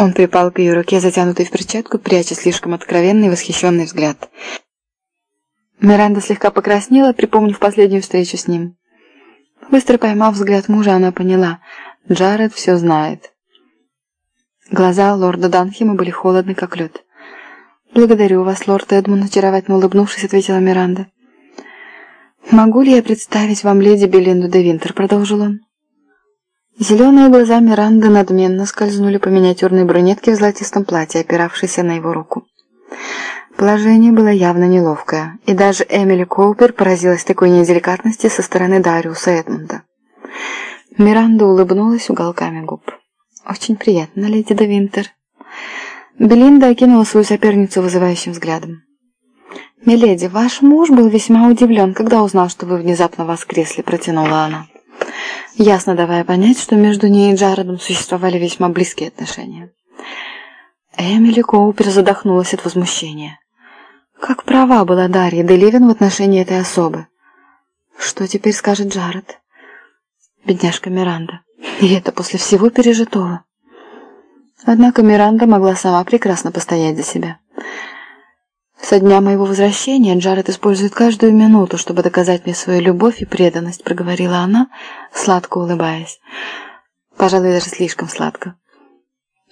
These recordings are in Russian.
Он припал к ее руке, затянутой в перчатку, пряча слишком откровенный восхищенный взгляд. Миранда слегка покраснела, припомнив последнюю встречу с ним. Быстро поймав взгляд мужа, она поняла. Джаред все знает. Глаза лорда Данхема были холодны, как лед. «Благодарю вас, лорд Эдмунд», очаровательно улыбнувшись, ответила Миранда. «Могу ли я представить вам леди Белинду де Винтер?» — продолжил он. Зеленые глаза Миранды надменно скользнули по миниатюрной брюнетке в золотистом платье, опиравшейся на его руку. Положение было явно неловкое, и даже Эмили Коупер поразилась такой неделикатности со стороны Дариуса Эдмунда. Миранда улыбнулась уголками губ. «Очень приятно, леди де Винтер». Белинда окинула свою соперницу вызывающим взглядом. «Миледи, ваш муж был весьма удивлен, когда узнал, что вы внезапно воскресли», — протянула она. Ясно давая понять, что между ней и Джаредом существовали весьма близкие отношения. Эмили Коупер задохнулась от возмущения. Как права была Дарья Деливин в отношении этой особы? Что теперь скажет Джаред? Бедняжка Миранда. И это после всего пережитого. Однако Миранда могла сама прекрасно постоять за себя. Со дня моего возвращения Джаред использует каждую минуту, чтобы доказать мне свою любовь и преданность, проговорила она, сладко улыбаясь. Пожалуй, даже слишком сладко.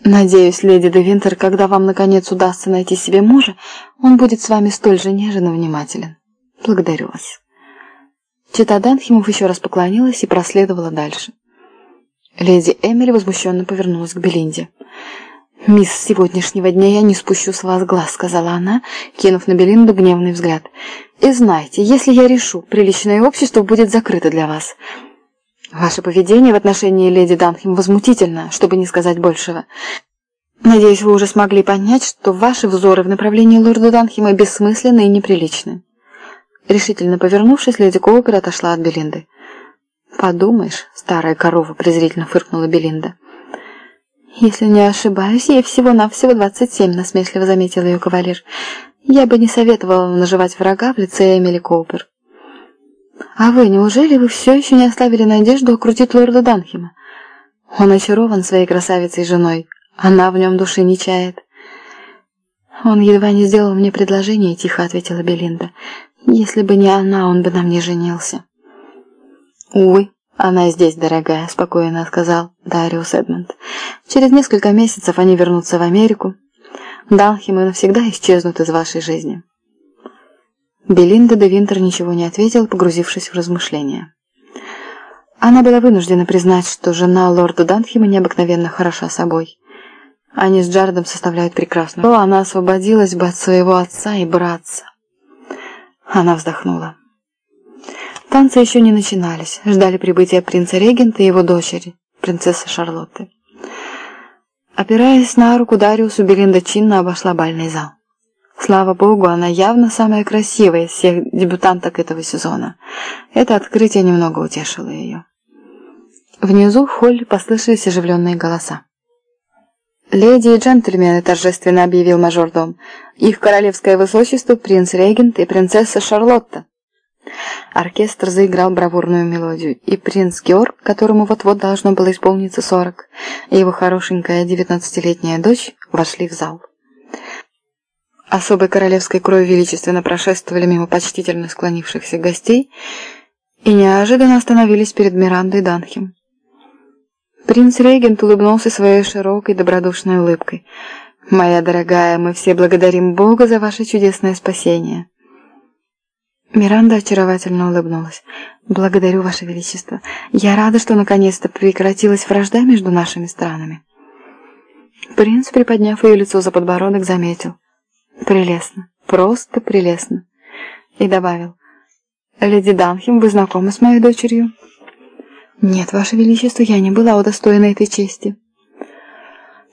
Надеюсь, леди де Винтер, когда вам наконец удастся найти себе мужа, он будет с вами столь же нежен и внимателен. Благодарю вас. Чита Данхимов еще раз поклонилась и проследовала дальше. Леди Эмили возмущенно повернулась к Белинде. «Мисс, с сегодняшнего дня я не спущу с вас глаз», — сказала она, кинув на Белинду гневный взгляд. «И знайте, если я решу, приличное общество будет закрыто для вас. Ваше поведение в отношении леди Данхем возмутительно, чтобы не сказать большего. Надеюсь, вы уже смогли понять, что ваши взоры в направлении лорда Данхема бессмысленны и неприличны». Решительно повернувшись, леди Коупер отошла от Белинды. «Подумаешь, старая корова», — презрительно фыркнула Белинда. «Если не ошибаюсь, ей всего-навсего двадцать семь», — насмешливо заметил ее кавалер. «Я бы не советовала наживать врага в лице Эмили Коупер». «А вы, неужели вы все еще не оставили надежду окрутить лорда Данхема? Он очарован своей красавицей женой, она в нем души не чает». «Он едва не сделал мне предложение», — тихо ответила Белинда. «Если бы не она, он бы на мне женился». «Увы, она здесь, дорогая», — спокойно сказал Дариус Эдмонд. «Через несколько месяцев они вернутся в Америку. Данхимы навсегда исчезнут из вашей жизни». Белинда де Винтер ничего не ответил, погрузившись в размышления. Она была вынуждена признать, что жена лорда Данхима необыкновенно хороша собой. Они с Джардом составляют прекрасную. Она освободилась бы от своего отца и братца. Она вздохнула. Танцы еще не начинались, ждали прибытия принца-регента и его дочери, принцессы Шарлотты. Опираясь на руку Дариусу, Белинда чинно обошла бальный зал. Слава богу, она явно самая красивая из всех дебютанток этого сезона. Это открытие немного утешило ее. Внизу в холле послышались оживленные голоса. «Леди и джентльмены», — торжественно объявил мажордом, — «их королевское высочество, принц-регент и принцесса Шарлотта». Оркестр заиграл бравурную мелодию, и принц Георг, которому вот-вот должно было исполниться сорок, и его хорошенькая девятнадцатилетняя дочь вошли в зал. Особой королевской крови величественно прошествовали мимо почтительно склонившихся гостей и неожиданно остановились перед Мирандой Данхем. Принц-регент улыбнулся своей широкой добродушной улыбкой. «Моя дорогая, мы все благодарим Бога за ваше чудесное спасение». Миранда очаровательно улыбнулась. «Благодарю, Ваше Величество. Я рада, что наконец-то прекратилась вражда между нашими странами». Принц, приподняв ее лицо за подбородок, заметил. «Прелестно. Просто прелестно». И добавил. «Леди Данхем, вы знакомы с моей дочерью?» «Нет, Ваше Величество, я не была удостоена этой чести».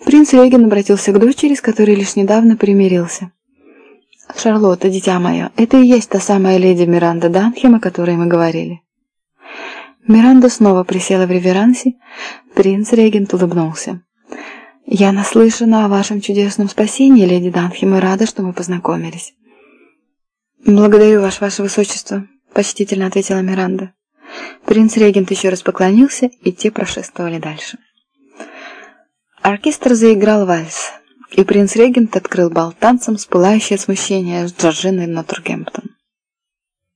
Принц Реген обратился к дочери, с которой лишь недавно примирился. «Шарлотта, дитя мое, это и есть та самая леди Миранда Данхем, о которой мы говорили». Миранда снова присела в реверансе. Принц-регент улыбнулся. «Я наслышана о вашем чудесном спасении, леди Данхем, и рада, что мы познакомились». «Благодарю вас, ваше высочество», — почтительно ответила Миранда. Принц-регент еще раз поклонился, и те прошествовали дальше. Оркестр заиграл вальс, и принц-регент открыл бал танцем с пылающей от смущения с Джорджиной Нотергемптон.